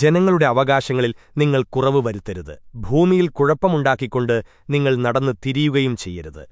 ജനങ്ങളുടെ അവകാശങ്ങളിൽ നിങ്ങൾ കുറവ് വരുത്തരുത്. ഭൂമിയിൽ കുഴപ്പമുണ്ടാക്കിക്കൊണ്ട് നിങ്ങൾ നടന്ന് തിരിയുകയും ചെയ്യരുത്.